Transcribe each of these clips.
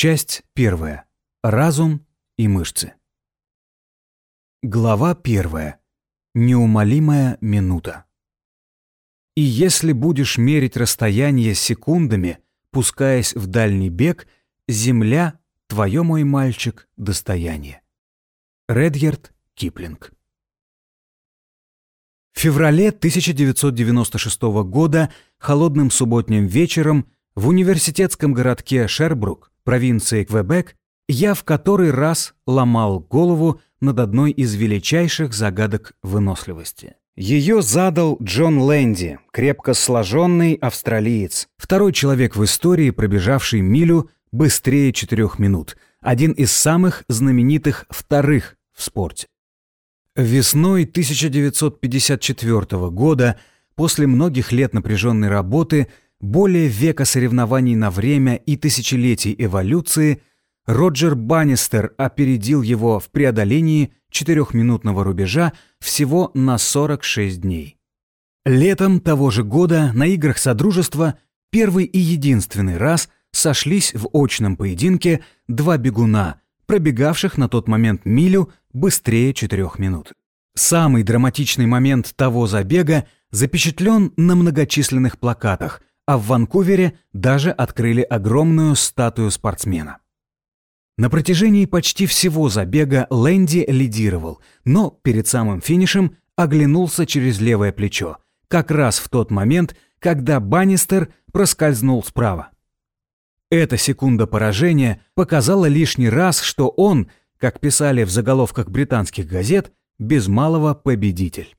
Часть первая. Разум и мышцы. Глава первая. Неумолимая минута. И если будешь мерить расстояние секундами, пускаясь в дальний бег, земля — твое, мой мальчик, достояние. Редьярд Киплинг. В феврале 1996 года холодным субботним вечером в университетском городке Шербрук, провинции Квебек, я в который раз ломал голову над одной из величайших загадок выносливости. Ее задал Джон Лэнди, крепко сложенный австралиец, второй человек в истории, пробежавший милю быстрее четырех минут, один из самых знаменитых вторых в спорте. Весной 1954 года, после многих лет напряженной работы, более века соревнований на время и тысячелетий эволюции, Роджер Баннистер опередил его в преодолении четырехминутного рубежа всего на 46 дней. Летом того же года на играх Содружества первый и единственный раз сошлись в очном поединке два бегуна, пробегавших на тот момент милю быстрее четырех минут. Самый драматичный момент того забега запечатлен на многочисленных плакатах, а в Ванкувере даже открыли огромную статую спортсмена. На протяжении почти всего забега Лэнди лидировал, но перед самым финишем оглянулся через левое плечо, как раз в тот момент, когда Баннистер проскользнул справа. Эта секунда поражения показала лишний раз, что он, как писали в заголовках британских газет, без малого победитель.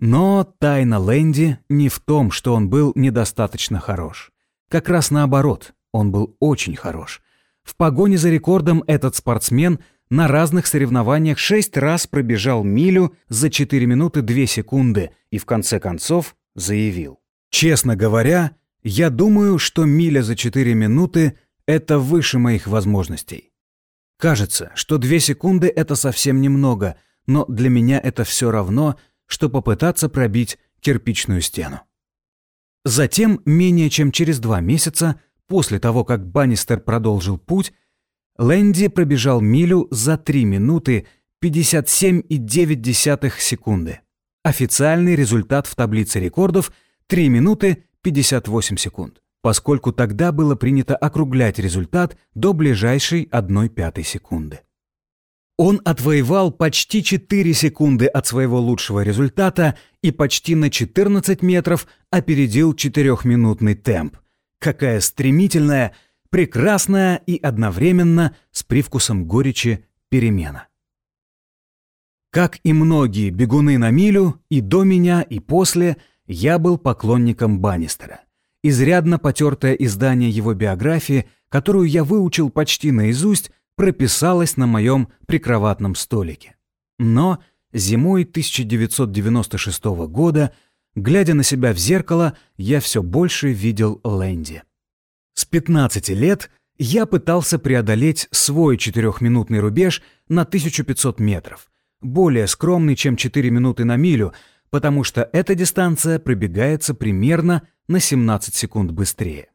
Но тайна Лэнди не в том, что он был недостаточно хорош. Как раз наоборот, он был очень хорош – в погоне за рекордом этот спортсмен на разных соревнованиях шесть раз пробежал милю за 4 минуты 2 секунды и в конце концов заявил. «Честно говоря, я думаю, что миля за 4 минуты – это выше моих возможностей. Кажется, что 2 секунды – это совсем немного, но для меня это все равно, что попытаться пробить кирпичную стену». Затем, менее чем через два месяца, После того, как Баннистер продолжил путь, Лэнди пробежал милю за 3 минуты 57,9 секунды. Официальный результат в таблице рекордов – 3 минуты 58 секунд, поскольку тогда было принято округлять результат до ближайшей 1 пятой секунды. Он отвоевал почти 4 секунды от своего лучшего результата и почти на 14 метров опередил 4-минутный темп – Какая стремительная, прекрасная и одновременно с привкусом горечи перемена. Как и многие бегуны на милю, и до меня, и после, я был поклонником Баннистера. Изрядно потертое издание его биографии, которую я выучил почти наизусть, прописалось на моем прикроватном столике. Но зимой 1996 года Глядя на себя в зеркало, я все больше видел Лэнди. С 15 лет я пытался преодолеть свой четырехминутный рубеж на 1500 метров, более скромный, чем 4 минуты на милю, потому что эта дистанция пробегается примерно на 17 секунд быстрее.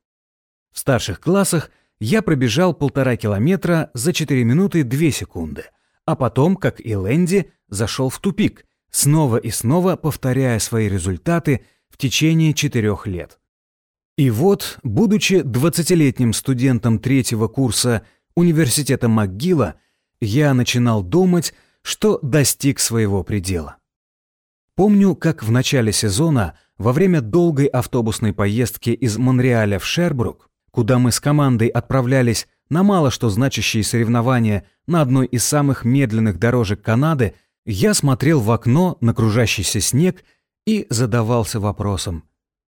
В старших классах я пробежал полтора километра за 4 минуты 2 секунды, а потом, как и Лэнди, зашел в тупик – снова и снова повторяя свои результаты в течение четырех лет. И вот, будучи 20-летним студентом третьего курса университета МcGillа, я начинал думать, что достиг своего предела. Помню, как в начале сезона, во время долгой автобусной поездки из Монреаля в Шербрук, куда мы с командой отправлялись на мало что значащие соревнования на одной из самых медленных дорожек Канады – я смотрел в окно на кружащийся снег и задавался вопросом,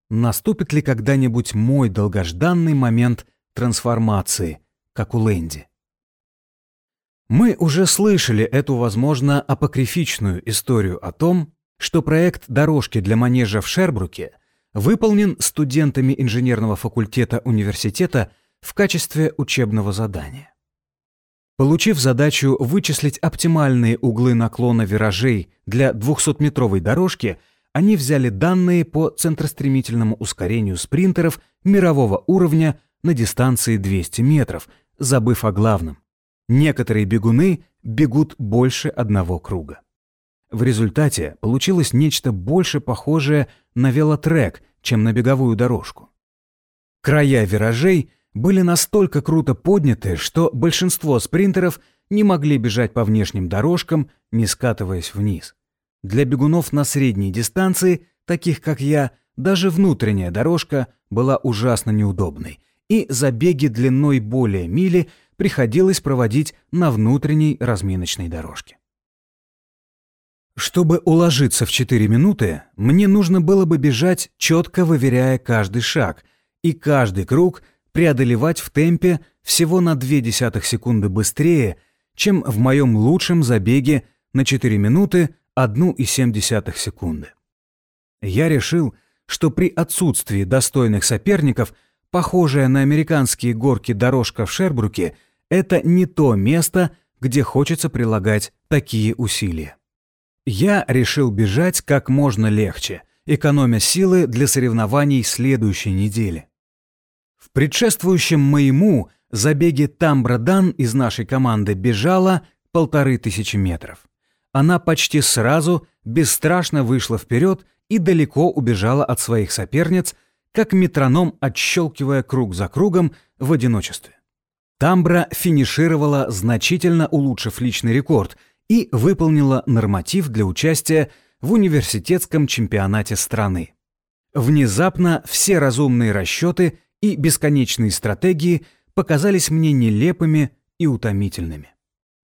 наступит ли когда-нибудь мой долгожданный момент трансформации, как у Лэнди. Мы уже слышали эту, возможно, апокрифичную историю о том, что проект дорожки для манежа в Шербруке выполнен студентами инженерного факультета университета в качестве учебного задания. Получив задачу вычислить оптимальные углы наклона виражей для 200-метровой дорожки, они взяли данные по центростремительному ускорению спринтеров мирового уровня на дистанции 200 метров, забыв о главном. Некоторые бегуны бегут больше одного круга. В результате получилось нечто больше похожее на велотрек, чем на беговую дорожку. Края виражей были настолько круто подняты, что большинство спринтеров не могли бежать по внешним дорожкам, не скатываясь вниз. Для бегунов на средней дистанции, таких как я, даже внутренняя дорожка была ужасно неудобной, и забеги длиной более мили приходилось проводить на внутренней разминочной дорожке. Чтобы уложиться в 4 минуты, мне нужно было бы бежать, четко выверяя каждый шаг, и каждый круг преодолевать в темпе всего на 0,2 секунды быстрее, чем в моем лучшем забеге на 4 минуты 1,7 секунды. Я решил, что при отсутствии достойных соперников, похожая на американские горки дорожка в Шербруке, это не то место, где хочется прилагать такие усилия. Я решил бежать как можно легче, экономя силы для соревнований следующей недели. В предшествующем моему забеге Тамбрадан из нашей команды бежала полторы тысячи метров. Она почти сразу бесстрашно вышла вперед и далеко убежала от своих соперниц, как метроном отщелкивая круг за кругом в одиночестве. Тамбра финишировала, значительно улучшив личный рекорд, и выполнила норматив для участия в университетском чемпионате страны. Внезапно все разумные расчеты и бесконечные стратегии показались мне нелепыми и утомительными.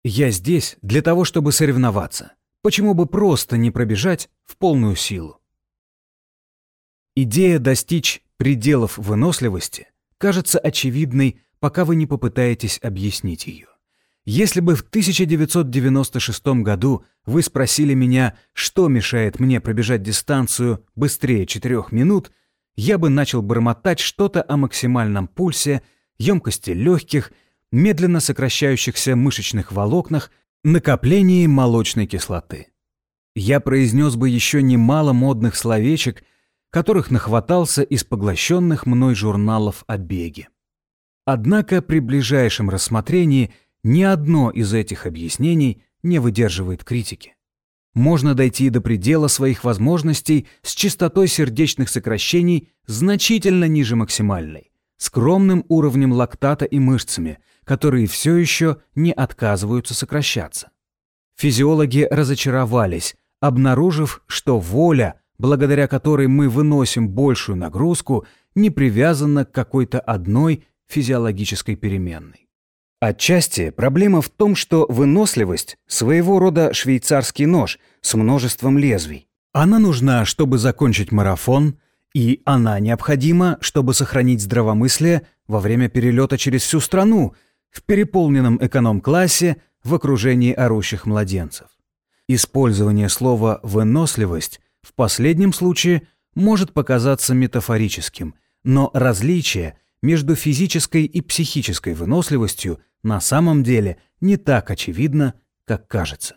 Я здесь для того, чтобы соревноваться. Почему бы просто не пробежать в полную силу? Идея достичь пределов выносливости кажется очевидной, пока вы не попытаетесь объяснить ее. Если бы в 1996 году вы спросили меня, что мешает мне пробежать дистанцию быстрее 4 минут, я бы начал бормотать что-то о максимальном пульсе, емкости легких, медленно сокращающихся мышечных волокнах, накоплении молочной кислоты. Я произнес бы еще немало модных словечек – которых нахватался из поглощенных мной журналов о беге. Однако при ближайшем рассмотрении ни одно из этих объяснений не выдерживает критики. Можно дойти до предела своих возможностей с частотой сердечных сокращений значительно ниже максимальной, скромным уровнем лактата и мышцами, которые все еще не отказываются сокращаться. Физиологи разочаровались, обнаружив, что воля – благодаря которой мы выносим большую нагрузку, не привязана к какой-то одной физиологической переменной. Отчасти проблема в том, что выносливость – своего рода швейцарский нож с множеством лезвий. Она нужна, чтобы закончить марафон, и она необходима, чтобы сохранить здравомыслие во время перелета через всю страну в переполненном эконом-классе в окружении орущих младенцев. Использование слова «выносливость» в последнем случае может показаться метафорическим, но различие между физической и психической выносливостью на самом деле не так очевидно, как кажется.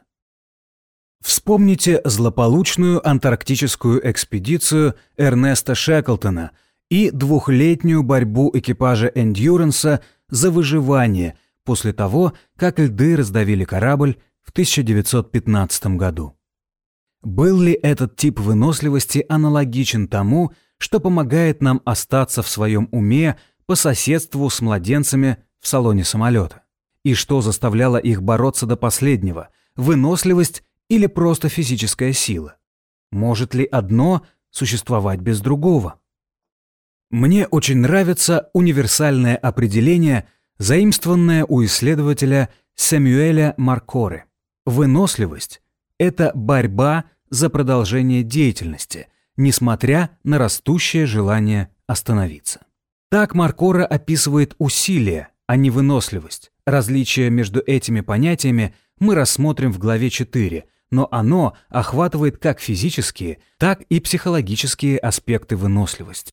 Вспомните злополучную антарктическую экспедицию Эрнеста Шеклтона и двухлетнюю борьбу экипажа «Эндюранса» за выживание после того, как льды раздавили корабль в 1915 году. Был ли этот тип выносливости аналогичен тому, что помогает нам остаться в своем уме по соседству с младенцами в салоне самолета? И что заставляло их бороться до последнего – выносливость или просто физическая сила? Может ли одно существовать без другого? Мне очень нравится универсальное определение, заимствованное у исследователя Сэмюэля Маркоре. Выносливость это борьба за продолжение деятельности, несмотря на растущее желание остановиться. Так Маркора описывает усилие, а не выносливость. Различие между этими понятиями мы рассмотрим в главе 4, но оно охватывает как физические, так и психологические аспекты выносливости.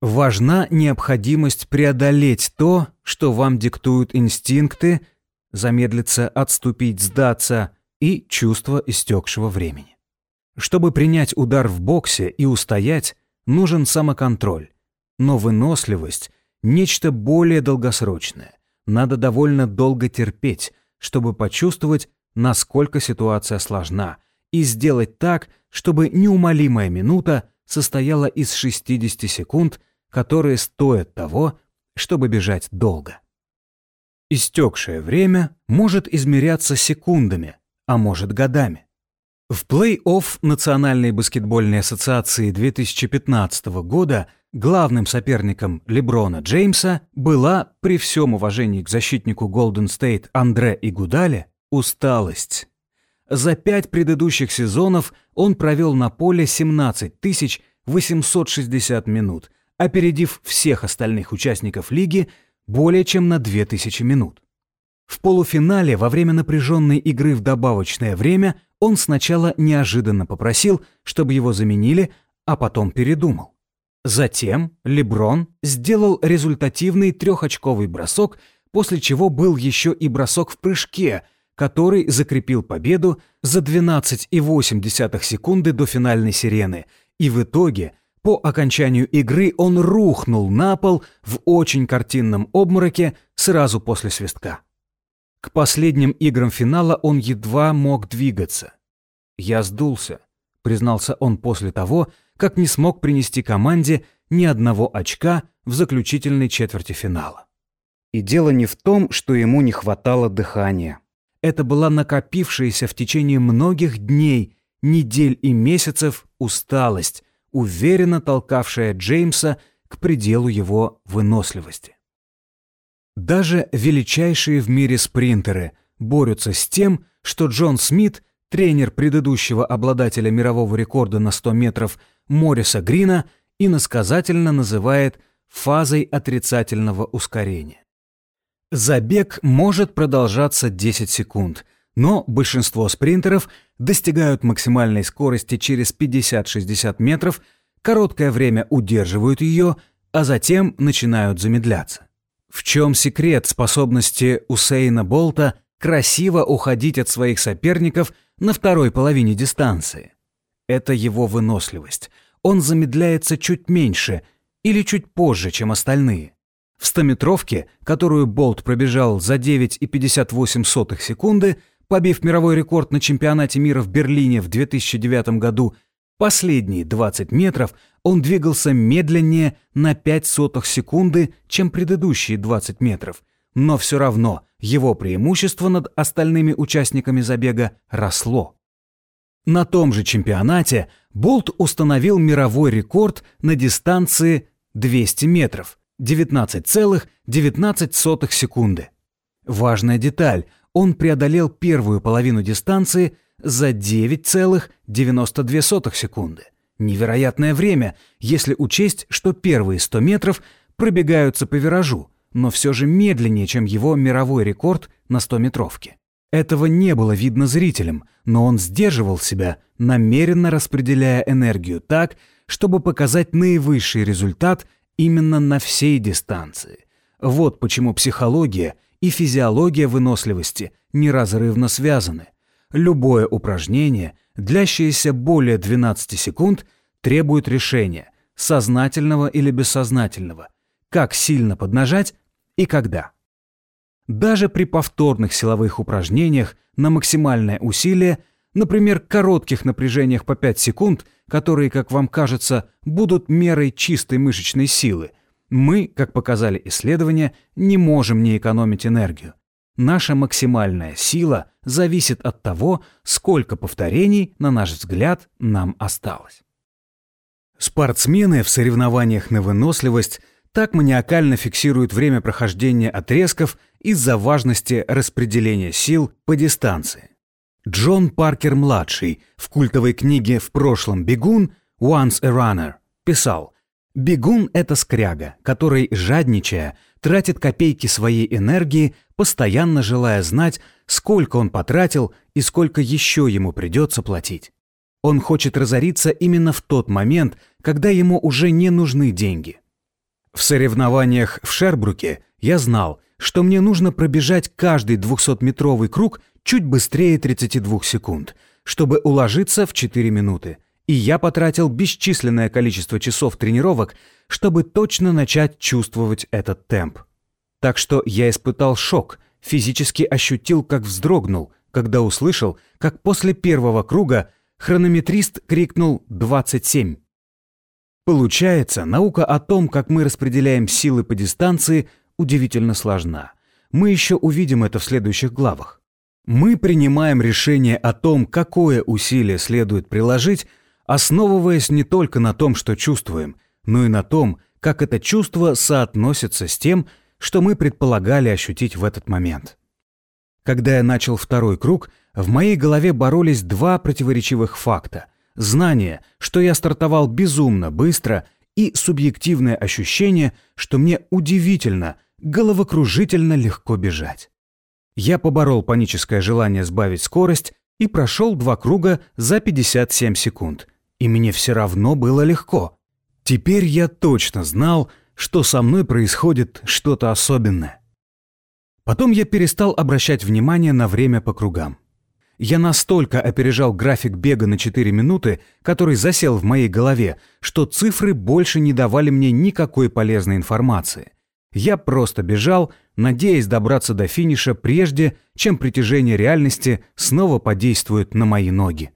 Важна необходимость преодолеть то, что вам диктуют инстинкты, замедлиться, отступить, сдаться, и чувство истекшего времени. Чтобы принять удар в боксе и устоять, нужен самоконтроль, но выносливость нечто более долгосрочное. Надо довольно долго терпеть, чтобы почувствовать, насколько ситуация сложна, и сделать так, чтобы неумолимая минута состояла из 60 секунд, которые стоят того, чтобы бежать долго. Истекшее время может измеряться секундами, а может годами. В плей-офф Национальной баскетбольной ассоциации 2015 года главным соперником Леброна Джеймса была, при всем уважении к защитнику Голден Стейт Андре Игудале, усталость. За пять предыдущих сезонов он провел на поле 17 860 минут, опередив всех остальных участников лиги более чем на 2000 минут. В полуфинале во время напряженной игры в добавочное время он сначала неожиданно попросил, чтобы его заменили, а потом передумал. Затем Леброн сделал результативный трехочковый бросок, после чего был еще и бросок в прыжке, который закрепил победу за 12,8 секунды до финальной сирены, и в итоге по окончанию игры он рухнул на пол в очень картинном обмороке сразу после свистка. К последним играм финала он едва мог двигаться. «Я сдулся», — признался он после того, как не смог принести команде ни одного очка в заключительной четверти финала. И дело не в том, что ему не хватало дыхания. Это была накопившаяся в течение многих дней, недель и месяцев усталость, уверенно толкавшая Джеймса к пределу его выносливости. Даже величайшие в мире спринтеры борются с тем, что Джон Смит, тренер предыдущего обладателя мирового рекорда на 100 метров Мориса Грина, иносказательно называет фазой отрицательного ускорения. Забег может продолжаться 10 секунд, но большинство спринтеров достигают максимальной скорости через 50-60 метров, короткое время удерживают ее, а затем начинают замедляться. В чем секрет способности Усейна Болта красиво уходить от своих соперников на второй половине дистанции? Это его выносливость. Он замедляется чуть меньше или чуть позже, чем остальные. В стометровке, которую Болт пробежал за 9,58 секунды, побив мировой рекорд на чемпионате мира в Берлине в 2009 году Последние 20 метров он двигался медленнее на 5 сотых секунды, чем предыдущие 20 метров, но все равно его преимущество над остальными участниками забега росло. На том же чемпионате Болт установил мировой рекорд на дистанции 200 метров 19,19 ,19 секунды. Важная деталь, он преодолел первую половину дистанции за 9,92 секунды. Невероятное время, если учесть, что первые 100 метров пробегаются по виражу, но все же медленнее, чем его мировой рекорд на 100-метровке. Этого не было видно зрителям, но он сдерживал себя, намеренно распределяя энергию так, чтобы показать наивысший результат именно на всей дистанции. Вот почему психология и физиология выносливости неразрывно связаны. Любое упражнение, длящееся более 12 секунд, требует решения, сознательного или бессознательного, как сильно поднажать и когда. Даже при повторных силовых упражнениях на максимальное усилие, например, коротких напряжениях по 5 секунд, которые, как вам кажется, будут мерой чистой мышечной силы, мы, как показали исследования, не можем не экономить энергию. Наша максимальная сила зависит от того, сколько повторений, на наш взгляд, нам осталось. Спортсмены в соревнованиях на выносливость так маниакально фиксируют время прохождения отрезков из-за важности распределения сил по дистанции. Джон Паркер-младший в культовой книге «В прошлом бегун» «Once a Runner» писал «Бегун — это скряга, который, жадничая, тратит копейки своей энергии, постоянно желая знать, сколько он потратил и сколько еще ему придется платить. Он хочет разориться именно в тот момент, когда ему уже не нужны деньги. В соревнованиях в Шербруке я знал, что мне нужно пробежать каждый 200-метровый круг чуть быстрее 32 секунд, чтобы уложиться в 4 минуты. и я потратил бесчисленное количество часов тренировок, чтобы точно начать чувствовать этот темп. Так что я испытал шок, физически ощутил, как вздрогнул, когда услышал, как после первого круга хронометрист крикнул «27». Получается, наука о том, как мы распределяем силы по дистанции, удивительно сложна. Мы еще увидим это в следующих главах. Мы принимаем решение о том, какое усилие следует приложить, основываясь не только на том, что чувствуем, но и на том, как это чувство соотносится с тем, что мы предполагали ощутить в этот момент. Когда я начал второй круг, в моей голове боролись два противоречивых факта. Знание, что я стартовал безумно быстро, и субъективное ощущение, что мне удивительно, головокружительно легко бежать. Я поборол паническое желание сбавить скорость и прошел два круга за 57 секунд. И мне все равно было легко. Теперь я точно знал, что со мной происходит что-то особенное. Потом я перестал обращать внимание на время по кругам. Я настолько опережал график бега на 4 минуты, который засел в моей голове, что цифры больше не давали мне никакой полезной информации. Я просто бежал, надеясь добраться до финиша прежде, чем притяжение реальности снова подействует на мои ноги.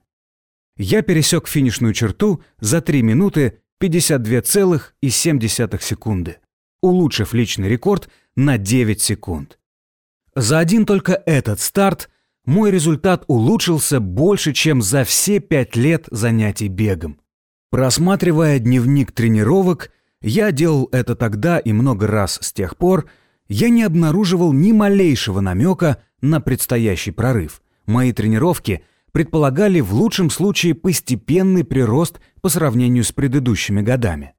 Я пересек финишную черту за 3 минуты 52,7 секунды, улучшив личный рекорд на 9 секунд. За один только этот старт мой результат улучшился больше, чем за все 5 лет занятий бегом. Просматривая дневник тренировок, я делал это тогда и много раз с тех пор, я не обнаруживал ни малейшего намека на предстоящий прорыв. Мои тренировки предполагали в лучшем случае постепенный прирост по сравнению с предыдущими годами.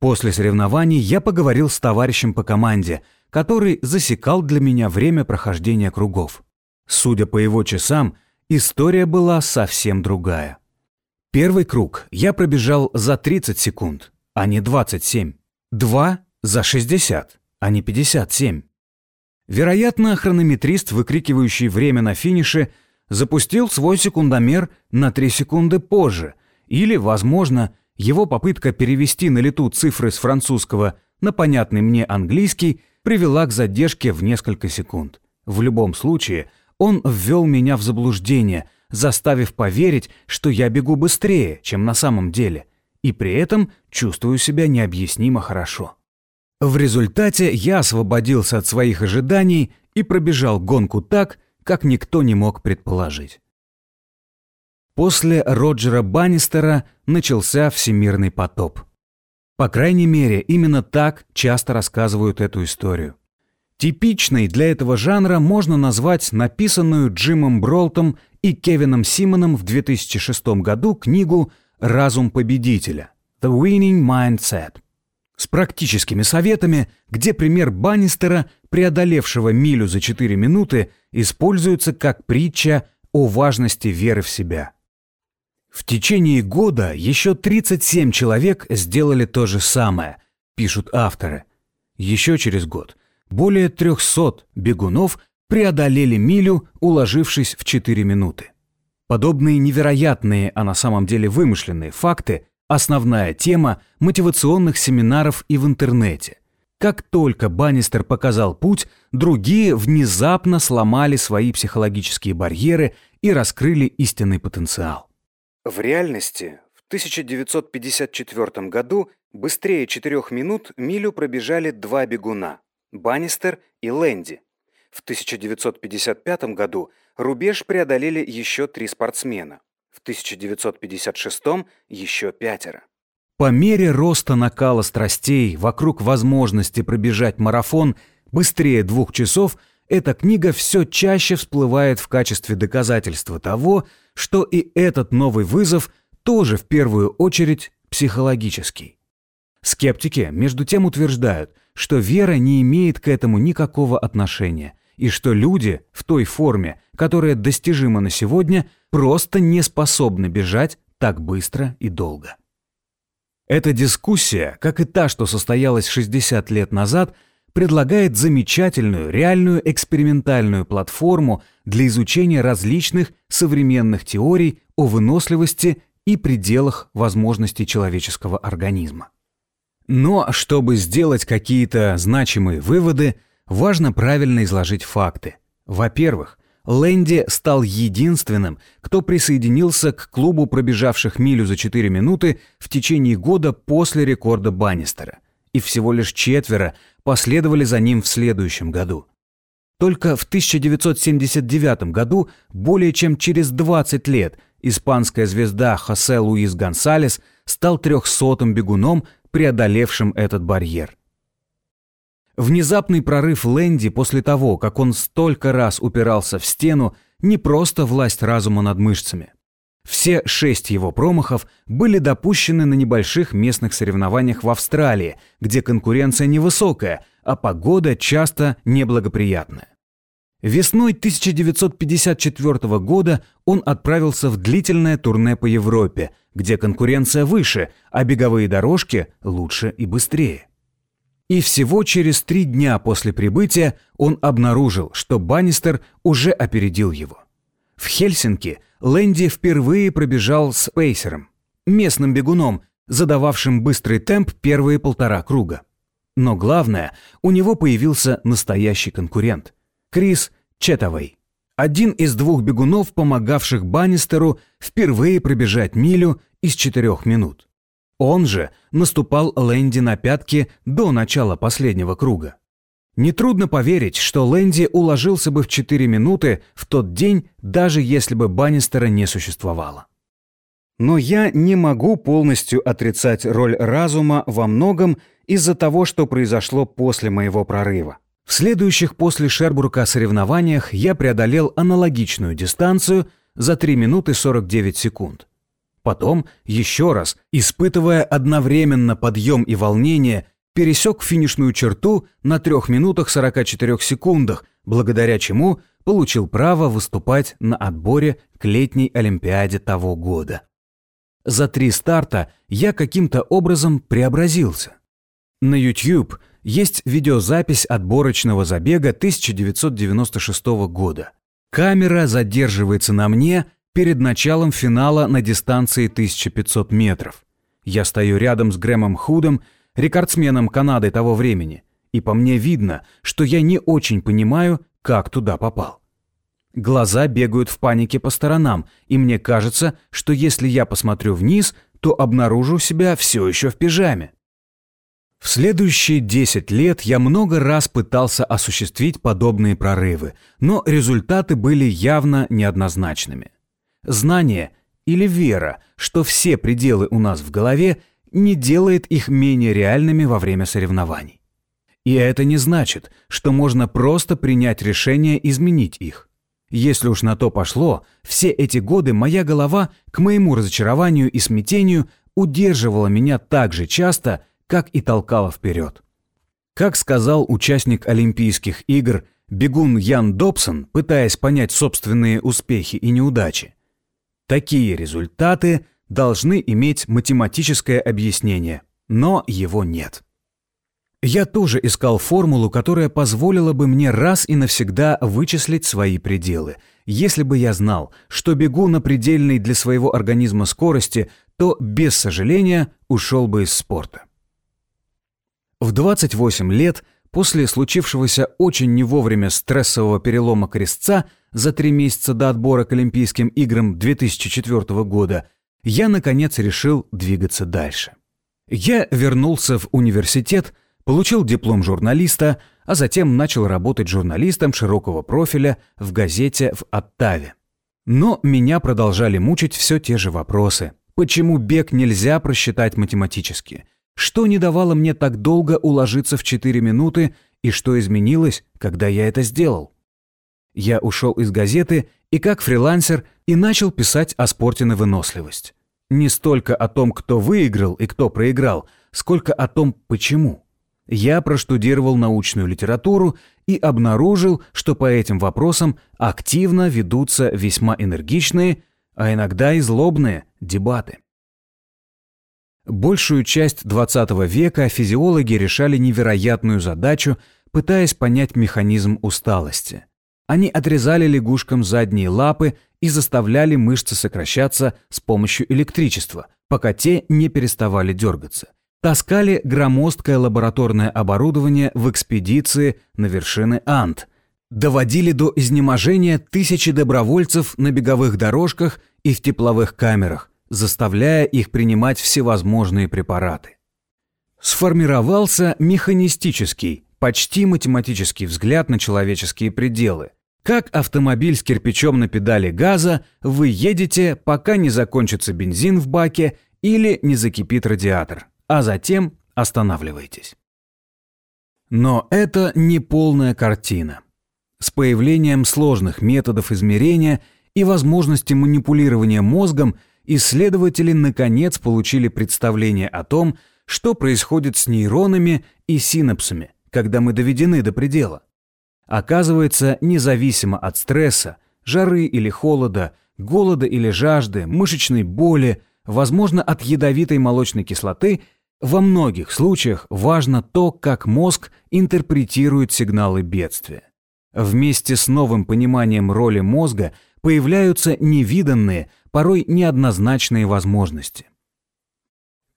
После соревнований я поговорил с товарищем по команде, который засекал для меня время прохождения кругов. Судя по его часам, история была совсем другая. Первый круг я пробежал за 30 секунд, а не 27. Два за 60, а не 57. Вероятно, хронометрист, выкрикивающий время на финише, запустил свой секундомер на 3 секунды позже, или, возможно, его попытка перевести на лету цифры с французского на понятный мне английский привела к задержке в несколько секунд. В любом случае, он ввел меня в заблуждение, заставив поверить, что я бегу быстрее, чем на самом деле, и при этом чувствую себя необъяснимо хорошо. В результате я освободился от своих ожиданий и пробежал гонку так, как никто не мог предположить. После Роджера Баннистера начался всемирный потоп. По крайней мере, именно так часто рассказывают эту историю. Типичной для этого жанра можно назвать написанную Джимом Бролтом и Кевином Симоном в 2006 году книгу «Разум победителя» «The Winning Mindset» с практическими советами, где пример Баннистера, преодолевшего милю за 4 минуты, используется как притча о важности веры в себя. В течение года еще 37 человек сделали то же самое, пишут авторы. Еще через год более 300 бегунов преодолели милю, уложившись в 4 минуты. Подобные невероятные, а на самом деле вымышленные факты – основная тема мотивационных семинаров и в интернете. Как только Баннистер показал путь, другие внезапно сломали свои психологические барьеры и раскрыли истинный потенциал. В реальности в 1954 году быстрее 4 минут милю пробежали два бегуна – Баннистер и Лэнди. В 1955 году рубеж преодолели еще три спортсмена. В 1956 еще пятеро. По мере роста накала страстей вокруг возможности пробежать марафон быстрее двух часов – эта книга все чаще всплывает в качестве доказательства того, что и этот новый вызов тоже в первую очередь психологический. Скептики, между тем, утверждают, что вера не имеет к этому никакого отношения, и что люди в той форме, которая достижима на сегодня, просто не способны бежать так быстро и долго. Эта дискуссия, как и та, что состоялась 60 лет назад, предлагает замечательную реальную экспериментальную платформу для изучения различных современных теорий о выносливости и пределах возможностей человеческого организма. Но чтобы сделать какие-то значимые выводы, важно правильно изложить факты. Во-первых, Лэнди стал единственным, кто присоединился к клубу пробежавших милю за 4 минуты в течение года после рекорда Баннистера, и всего лишь четверо последовали за ним в следующем году. Только в 1979 году, более чем через 20 лет, испанская звезда Хосе Луис Гонсалес стал трехсотым бегуном, преодолевшим этот барьер. Внезапный прорыв Лэнди после того, как он столько раз упирался в стену, не просто власть разума над мышцами. Все шесть его промахов были допущены на небольших местных соревнованиях в Австралии, где конкуренция невысокая, а погода часто неблагоприятная. Весной 1954 года он отправился в длительное турне по Европе, где конкуренция выше, а беговые дорожки лучше и быстрее. И всего через три дня после прибытия он обнаружил, что Баннистер уже опередил его. В Хельсинки Лэнди впервые пробежал с пейсером, местным бегуном, задававшим быстрый темп первые полтора круга. Но главное, у него появился настоящий конкурент – Крис Четовой. Один из двух бегунов, помогавших Баннистеру впервые пробежать милю из четырех минут. Он же наступал Лэнди на пятки до начала последнего круга. Нетрудно поверить, что Лэнди уложился бы в 4 минуты в тот день, даже если бы Баннистера не существовало. Но я не могу полностью отрицать роль разума во многом из-за того, что произошло после моего прорыва. В следующих после Шербурга соревнованиях я преодолел аналогичную дистанцию за 3 минуты 49 секунд. Потом, еще раз, испытывая одновременно подъем и волнение, пересек финишную черту на 3 минутах 44 секундах, благодаря чему получил право выступать на отборе к летней Олимпиаде того года. За три старта я каким-то образом преобразился. На YouTube есть видеозапись отборочного забега 1996 года. Камера задерживается на мне перед началом финала на дистанции 1500 метров. Я стою рядом с Грэмом Худом, рекордсменом Канады того времени, и по мне видно, что я не очень понимаю, как туда попал. Глаза бегают в панике по сторонам, и мне кажется, что если я посмотрю вниз, то обнаружу себя все еще в пижаме. В следующие 10 лет я много раз пытался осуществить подобные прорывы, но результаты были явно неоднозначными. Знание или вера, что все пределы у нас в голове, не делает их менее реальными во время соревнований. И это не значит, что можно просто принять решение изменить их. Если уж на то пошло, все эти годы моя голова, к моему разочарованию и смятению, удерживала меня так же часто, как и толкала вперед. Как сказал участник Олимпийских игр бегун Ян Добсон, пытаясь понять собственные успехи и неудачи, такие результаты должны иметь математическое объяснение, но его нет. Я тоже искал формулу, которая позволила бы мне раз и навсегда вычислить свои пределы. Если бы я знал, что бегу на предельной для своего организма скорости, то без сожаления ушел бы из спорта. В 28 лет, после случившегося очень не вовремя стрессового перелома крестца за три месяца до отбора к Олимпийским играм 2004 года, я, наконец, решил двигаться дальше. Я вернулся в университет, получил диплом журналиста, а затем начал работать журналистом широкого профиля в газете в Оттаве. Но меня продолжали мучить все те же вопросы. Почему бег нельзя просчитать математически? Что не давало мне так долго уложиться в 4 минуты и что изменилось, когда я это сделал? Я ушел из газеты и как фрилансер и начал писать о спорте на выносливость. Не столько о том, кто выиграл и кто проиграл, сколько о том, почему. Я проштудировал научную литературу и обнаружил, что по этим вопросам активно ведутся весьма энергичные, а иногда и злобные дебаты. Большую часть XX века физиологи решали невероятную задачу, пытаясь понять механизм усталости. Они отрезали лягушкам задние лапы и заставляли мышцы сокращаться с помощью электричества, пока те не переставали дергаться. Таскали громоздкое лабораторное оборудование в экспедиции на вершины Анд. Доводили до изнеможения тысячи добровольцев на беговых дорожках и в тепловых камерах, заставляя их принимать всевозможные препараты. Сформировался механистический, почти математический взгляд на человеческие пределы. Как автомобиль с кирпичом на педали газа, вы едете, пока не закончится бензин в баке или не закипит радиатор, а затем останавливаетесь. Но это не полная картина. С появлением сложных методов измерения и возможности манипулирования мозгом исследователи наконец получили представление о том, что происходит с нейронами и синапсами, когда мы доведены до предела. Оказывается, независимо от стресса, жары или холода, голода или жажды, мышечной боли, возможно, от ядовитой молочной кислоты, во многих случаях важно то, как мозг интерпретирует сигналы бедствия. Вместе с новым пониманием роли мозга появляются невиданные, порой неоднозначные возможности.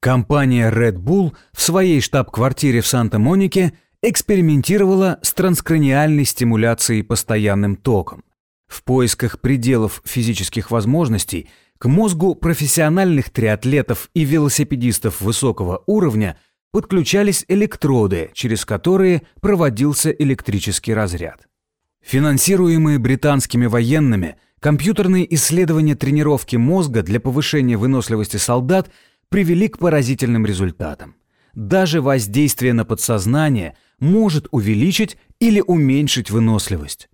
Компания Red Bull в своей штаб-квартире в Санта-Монике экспериментировала с транскраниальной стимуляцией постоянным током. В поисках пределов физических возможностей к мозгу профессиональных триатлетов и велосипедистов высокого уровня подключались электроды, через которые проводился электрический разряд. Финансируемые британскими военными, компьютерные исследования тренировки мозга для повышения выносливости солдат привели к поразительным результатам. Даже воздействие на подсознание может увеличить или уменьшить выносливость.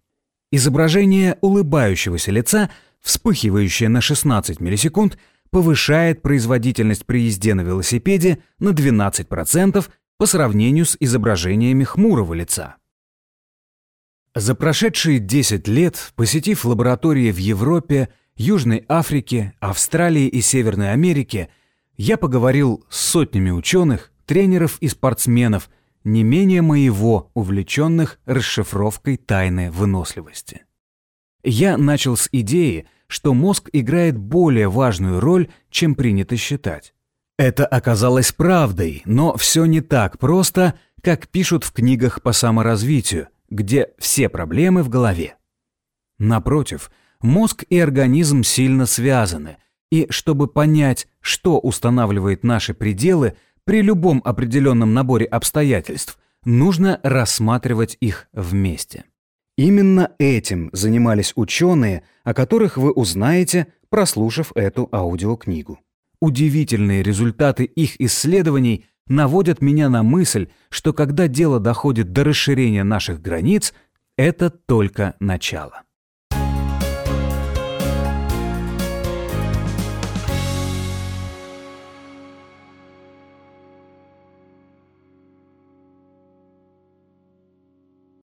Изображение улыбающегося лица, вспыхивающее на 16 миллисекунд, повышает производительность при езде на велосипеде на 12% по сравнению с изображениями хмурого лица. За прошедшие 10 лет, посетив лаборатории в Европе, Южной Африке, Австралии и Северной Америке, я поговорил с сотнями ученых, тренеров и спортсменов, не менее моего, увлеченных расшифровкой тайны выносливости. Я начал с идеи, что мозг играет более важную роль, чем принято считать. Это оказалось правдой, но все не так просто, как пишут в книгах по саморазвитию, где все проблемы в голове. Напротив, мозг и организм сильно связаны, и чтобы понять, что устанавливает наши пределы при любом определенном наборе обстоятельств, нужно рассматривать их вместе. Именно этим занимались ученые, о которых вы узнаете, прослушав эту аудиокнигу. Удивительные результаты их исследований наводят меня на мысль, что когда дело доходит до расширения наших границ, это только начало.